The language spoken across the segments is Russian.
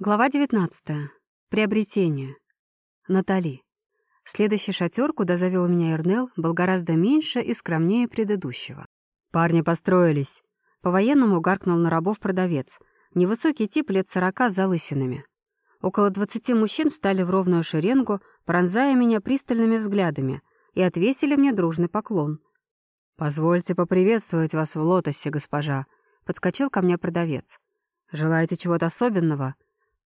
Глава 19. Приобретение. Натали. Следующий шатер, куда завел меня Эрнел, был гораздо меньше и скромнее предыдущего. Парни построились. По-военному гаркнул на рабов продавец. Невысокий тип лет сорока с залысинами. Около двадцати мужчин встали в ровную шеренгу, пронзая меня пристальными взглядами, и отвесили мне дружный поклон. «Позвольте поприветствовать вас в лотосе, госпожа», — подскочил ко мне продавец. «Желаете чего-то особенного?»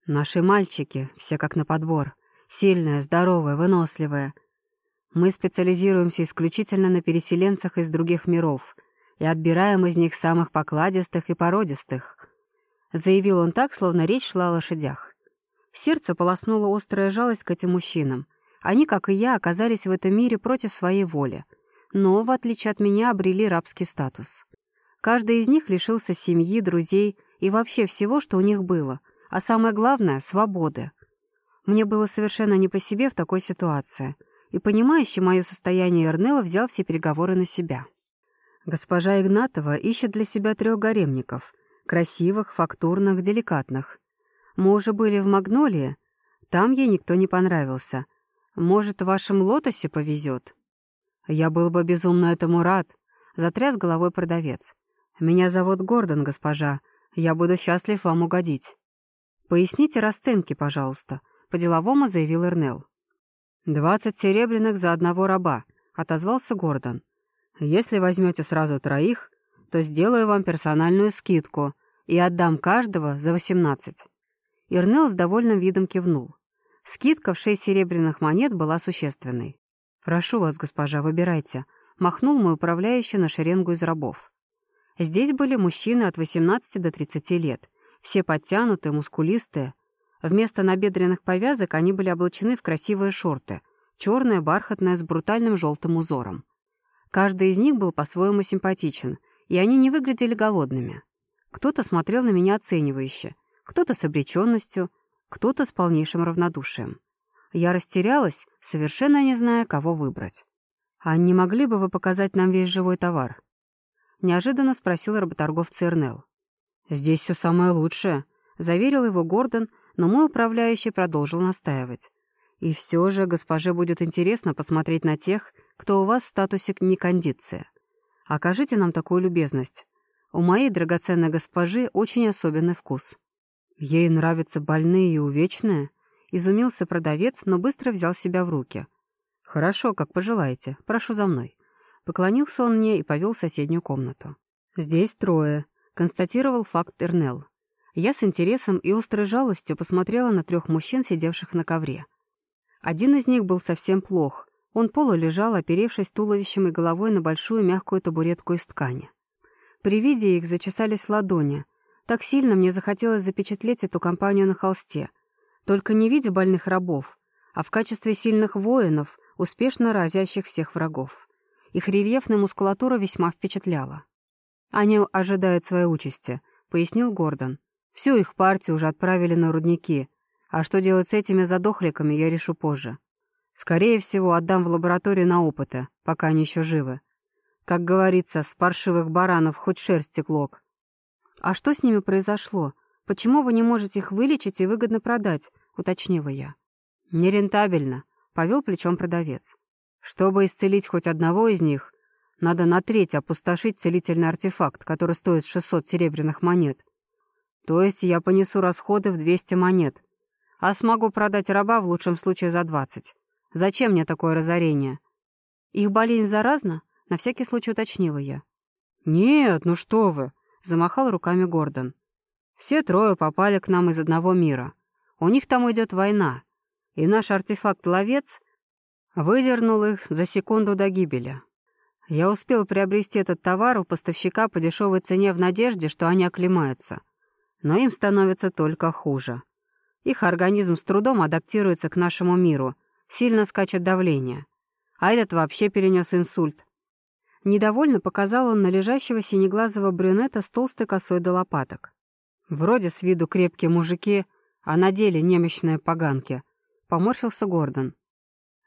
Наши мальчики, все как на подбор. Сильные, здоровые, выносливые. Мы специализируемся исключительно на переселенцах из других миров и отбираем из них самых покладистых и породистых. Заявил он так, словно речь шла о лошадях. Сердце полоснуло острая жалость к этим мужчинам. Они, как и я, оказались в этом мире против своей воли, но, в отличие от меня, обрели рабский статус. Каждый из них лишился семьи, друзей и вообще всего, что у них было — а самое главное — свободы. Мне было совершенно не по себе в такой ситуации, и понимающий мое состояние Эрнела взял все переговоры на себя. Госпожа Игнатова ищет для себя трех гаремников — красивых, фактурных, деликатных. Мы уже были в Магнолии, там ей никто не понравился. Может, в вашем лотосе повезет? Я был бы безумно этому рад, — затряс головой продавец. Меня зовут Гордон, госпожа. Я буду счастлив вам угодить. «Поясните расценки, пожалуйста», — по-деловому заявил Эрнел. «Двадцать серебряных за одного раба», — отозвался Гордон. «Если возьмете сразу троих, то сделаю вам персональную скидку и отдам каждого за восемнадцать». Ирнел с довольным видом кивнул. Скидка в шесть серебряных монет была существенной. «Прошу вас, госпожа, выбирайте», — махнул мой управляющий на шеренгу из рабов. Здесь были мужчины от 18 до 30 лет, все подтянутые, мускулистые. Вместо набедренных повязок они были облачены в красивые шорты, черное, бархатное, с брутальным желтым узором. Каждый из них был по-своему симпатичен, и они не выглядели голодными. Кто-то смотрел на меня оценивающе, кто-то с обреченностью, кто-то с полнейшим равнодушием. Я растерялась, совершенно не зная, кого выбрать. «А не могли бы вы показать нам весь живой товар?» Неожиданно спросил работорговца Эрнел. «Здесь все самое лучшее», — заверил его Гордон, но мой управляющий продолжил настаивать. «И все же госпоже будет интересно посмотреть на тех, кто у вас в статусе некондиция. Окажите нам такую любезность. У моей драгоценной госпожи очень особенный вкус». «Ей нравятся больные и увечные», — изумился продавец, но быстро взял себя в руки. «Хорошо, как пожелаете. Прошу за мной». Поклонился он мне и повел в соседнюю комнату. «Здесь трое», констатировал факт Эрнел. Я с интересом и острой жалостью посмотрела на трех мужчин, сидевших на ковре. Один из них был совсем плох. Он полулежал, оперевшись туловищем и головой на большую мягкую табуретку из ткани. При виде их зачесались ладони. Так сильно мне захотелось запечатлеть эту компанию на холсте. Только не виде больных рабов, а в качестве сильных воинов, успешно разящих всех врагов. Их рельефная мускулатура весьма впечатляла. «Они ожидают своей участи», — пояснил Гордон. «Всю их партию уже отправили на рудники, а что делать с этими задохликами, я решу позже. Скорее всего, отдам в лабораторию на опыты, пока они еще живы. Как говорится, с паршивых баранов хоть шерсть клок. «А что с ними произошло? Почему вы не можете их вылечить и выгодно продать?» — уточнила я. «Нерентабельно», — повел плечом продавец. «Чтобы исцелить хоть одного из них, надо на треть опустошить целительный артефакт, который стоит 600 серебряных монет. То есть я понесу расходы в 200 монет, а смогу продать раба в лучшем случае за 20. Зачем мне такое разорение? Их болезнь заразна? На всякий случай уточнила я. Нет, ну что вы, замахал руками Гордон. Все трое попали к нам из одного мира. У них там идет война, и наш артефакт-ловец выдернул их за секунду до гибели. Я успел приобрести этот товар у поставщика по дешевой цене в надежде, что они оклемаются. Но им становится только хуже. Их организм с трудом адаптируется к нашему миру, сильно скачет давление. А этот вообще перенес инсульт. Недовольно показал он на лежащего синеглазого брюнета с толстой косой до лопаток. Вроде с виду крепкие мужики, а на деле немощные поганки. Поморщился Гордон.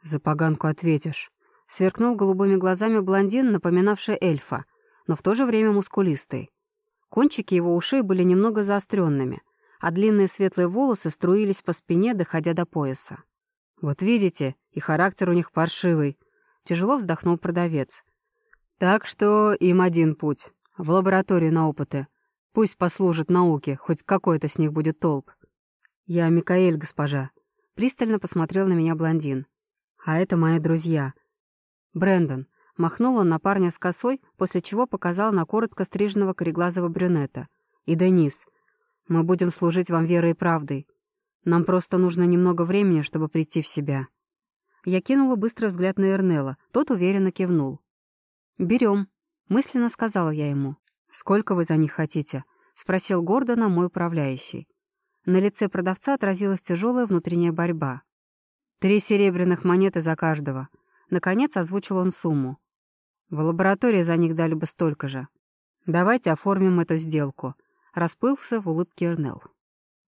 «За поганку ответишь». Сверкнул голубыми глазами блондин, напоминавший эльфа, но в то же время мускулистый. Кончики его ушей были немного заостренными, а длинные светлые волосы струились по спине, доходя до пояса. «Вот видите, и характер у них паршивый», — тяжело вздохнул продавец. «Так что им один путь. В лабораторию на опыты. Пусть послужит науке, хоть какой-то с них будет толк». «Я Микаэль, госпожа», — пристально посмотрел на меня блондин. «А это мои друзья». Брэндон. Махнул он на парня с косой, после чего показал на коротко стриженного кореглазого брюнета. «И Денис, мы будем служить вам верой и правдой. Нам просто нужно немного времени, чтобы прийти в себя». Я кинула быстрый взгляд на Эрнела. Тот уверенно кивнул. «Берем», — мысленно сказала я ему. «Сколько вы за них хотите?» — спросил Гордона мой управляющий. На лице продавца отразилась тяжелая внутренняя борьба. «Три серебряных монеты за каждого». Наконец озвучил он сумму. В лаборатории за них дали бы столько же. Давайте оформим эту сделку. Расплылся в улыбке Эрнел.